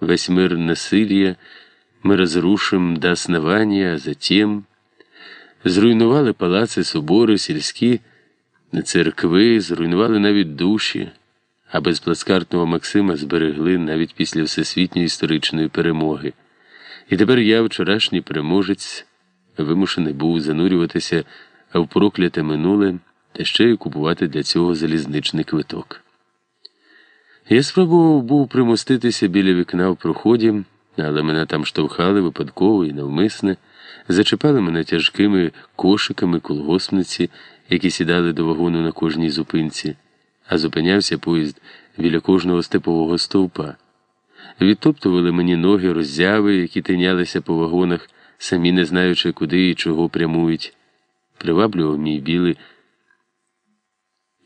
Весь мир насилия мы разрушим до основания, а затем зруйнували палаци, собори, сільські церкви, зруйнували навіть душі, а без плацкартного Максима зберегли навіть після всесвітньої історичної перемоги. І тепер я, вчорашній переможець, вимушений був занурюватися в прокляте минуле та ще й купувати для цього залізничний квиток. Я спробував був примоститися біля вікна в проході, але мене там штовхали випадково і навмисне, зачепали мене тяжкими кошиками колгоспниці, які сідали до вагону на кожній зупинці, а зупинявся поїзд біля кожного степового стовпа. Відтоптували мені ноги, роззяви, які тинялися по вагонах, самі не знаючи, куди і чого прямують. Приваблював мій білий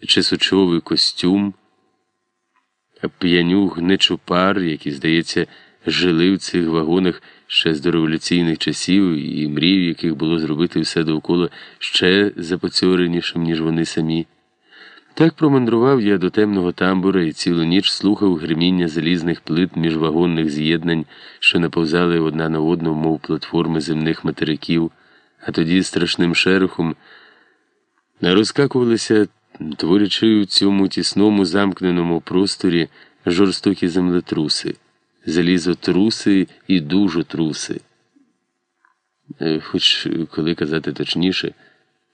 чесучовий костюм п'янюг нечупар, які, здається, жили в цих вагонах ще з дореволюційних часів, і мрів, яких було зробити все довкола ще запоцьоренішим, ніж вони самі. Так промандрував я до темного тамбура і цілу ніч слухав гриміння залізних плит міжвагонних з'єднань, що наповзали одна на одну, мов платформи земних материків, а тоді страшним шерохом розкакувалися творячи в цьому тісному замкненому просторі жорстокі землетруси, залізотруси і дужотруси. Е, хоч, коли казати точніше,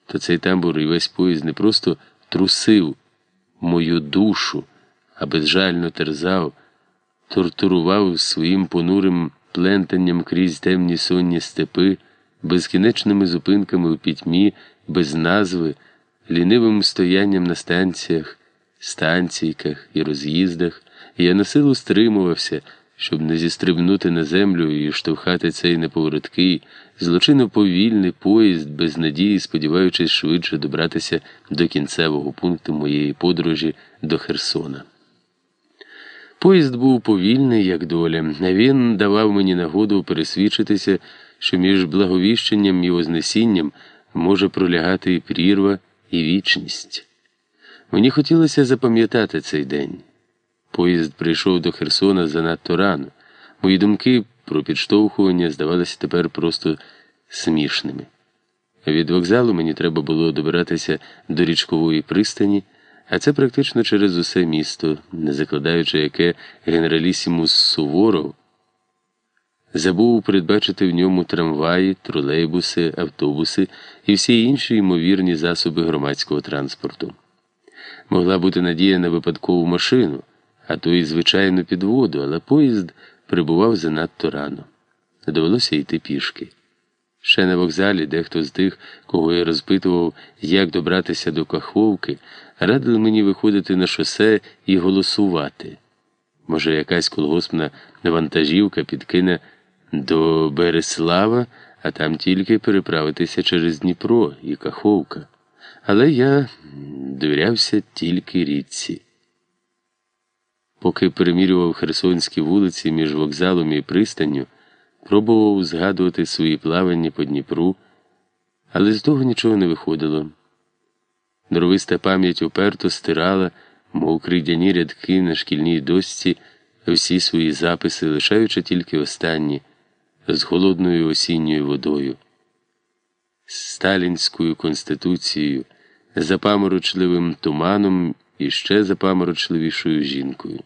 то цей тамбур і весь поїзд не просто трусив мою душу, а безжально терзав, тортурував своїм понурим плентанням крізь темні сонні степи, безкінечними зупинками у пітьмі, без назви лінивим стоянням на станціях, станційках і роз'їздах, я на силу стримувався, щоб не зістрибнути на землю і штовхати цей неповороткий, злочинно повільний поїзд без надії, сподіваючись швидше добратися до кінцевого пункту моєї подорожі до Херсона. Поїзд був повільний, як доля, а він давав мені нагоду пересвідчитися, що між благовіщенням і Вознесінням може пролягати і прірва і вічність. Мені хотілося запам'ятати цей день. Поїзд прийшов до Херсона занадто рано. Мої думки про підштовхування здавалися тепер просто смішними. Від вокзалу мені треба було добиратися до річкової пристані, а це практично через усе місто, не закладаючи яке генералісімус Суворов. Забув передбачити в ньому трамваї, тролейбуси, автобуси і всі інші ймовірні засоби громадського транспорту. Могла бути надія на випадкову машину, а то й звичайну підводу, але поїзд прибував занадто рано. Довелося йти пішки. Ще на вокзалі дехто з тих, кого я розпитував, як добратися до Каховки, радили мені виходити на шосе і голосувати. Може, якась колгоспна вантажівка підкине до Береслава, а там тільки переправитися через Дніпро і Каховка. Але я довірявся тільки річці. Поки перемірював херсонські вулиці між вокзалом і пристанню, пробував згадувати свої плавання по Дніпру, але з того нічого не виходило. Норовиста пам'ять уперто стирала, мов кридяні рядки на шкільній дошці, всі свої записи, лишаючи тільки останні з холодною осінньою водою, сталінською конституцією, запаморочливим туманом і ще запаморочливішою жінкою.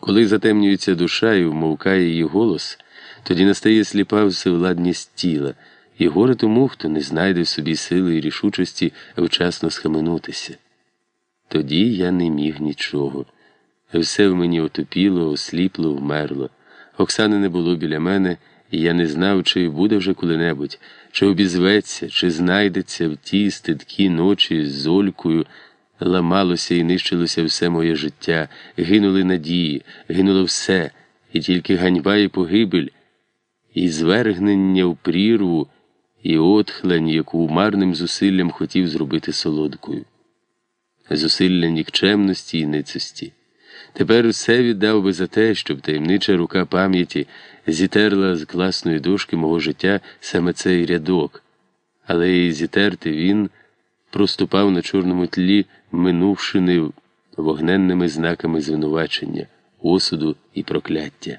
Коли затемнюється душа і вмовкає її голос, тоді настає сліпа всевладність тіла, і горе тому, хто не знайде в собі сили і рішучості вчасно схаменутися. Тоді я не міг нічого. Все в мені отопіло, осліпло, вмерло. Оксани не було біля мене, і я не знав, чи буде вже коли-небудь, чи обізветься, чи знайдеться в тій стидкій ночі з Олькою. Ламалося і нищилося все моє життя, гинули надії, гинуло все, і тільки ганьба і погибель, і звергнення в прірву, і отхлень, яку марним зусиллям хотів зробити солодкою, зусилля нікчемності і ницості. Тепер все віддав би за те, щоб таємнича рука пам'яті зітерла з класної дошки мого життя саме цей рядок, але і зітерти він проступав на чорному тлі минувшини вогненними знаками звинувачення. осуду і прокляття.